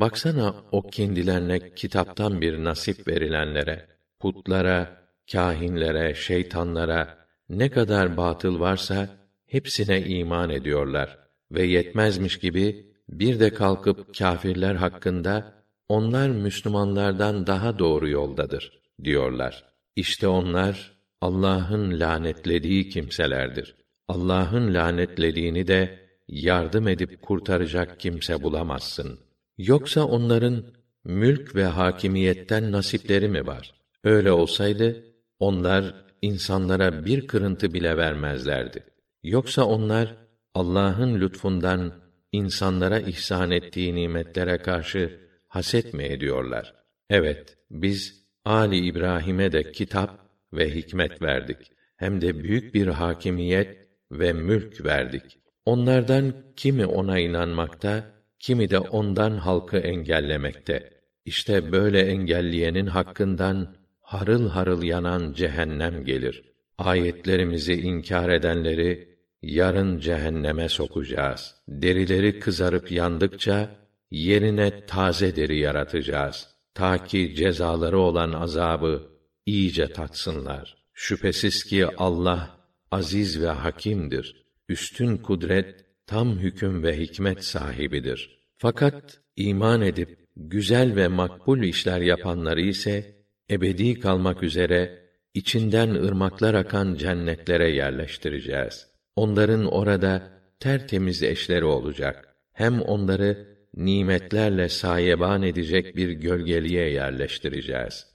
Baksana o kendilerine kitaptan bir nasip verilenlere, putlara, kâhinlere, şeytanlara ne kadar batıl varsa hepsine iman ediyorlar ve yetmezmiş gibi bir de kalkıp kâfirler hakkında onlar Müslümanlardan daha doğru yoldadır diyorlar. İşte onlar Allah'ın lanetlediği kimselerdir. Allah'ın lanetlediğini de yardım edip kurtaracak kimse bulamazsın. Yoksa onların mülk ve hakimiyetten nasipleri mi var? Öyle olsaydı onlar insanlara bir kırıntı bile vermezlerdi. Yoksa onlar Allah'ın lütfundan insanlara ihsan ettiği nimetlere karşı haset mi ediyorlar? Evet, biz Ali İbrahim'e de kitap ve hikmet verdik. Hem de büyük bir hakimiyet ve mülk verdik. Onlardan kimi ona inanmakta, kimi de ondan halkı engellemekte. İşte böyle engelleyenin hakkından harıl harıl yanan cehennem gelir. Ayetlerimizi inkar edenleri yarın cehenneme sokacağız. Derileri kızarıp yandıkça yerine taze deri yaratacağız. Ta ki cezaları olan azabı iyice tatsınlar. Şüphesiz ki Allah aziz ve hakimdir. Üstün kudret, tam hüküm ve hikmet sahibidir. Fakat iman edip güzel ve makbul işler yapanları ise ebedi kalmak üzere içinden ırmaklar akan cennetlere yerleştireceğiz. Onların orada tertemiz eşleri olacak. Hem onları nimetlerle sayeban edecek bir gölgeliğe yerleştireceğiz.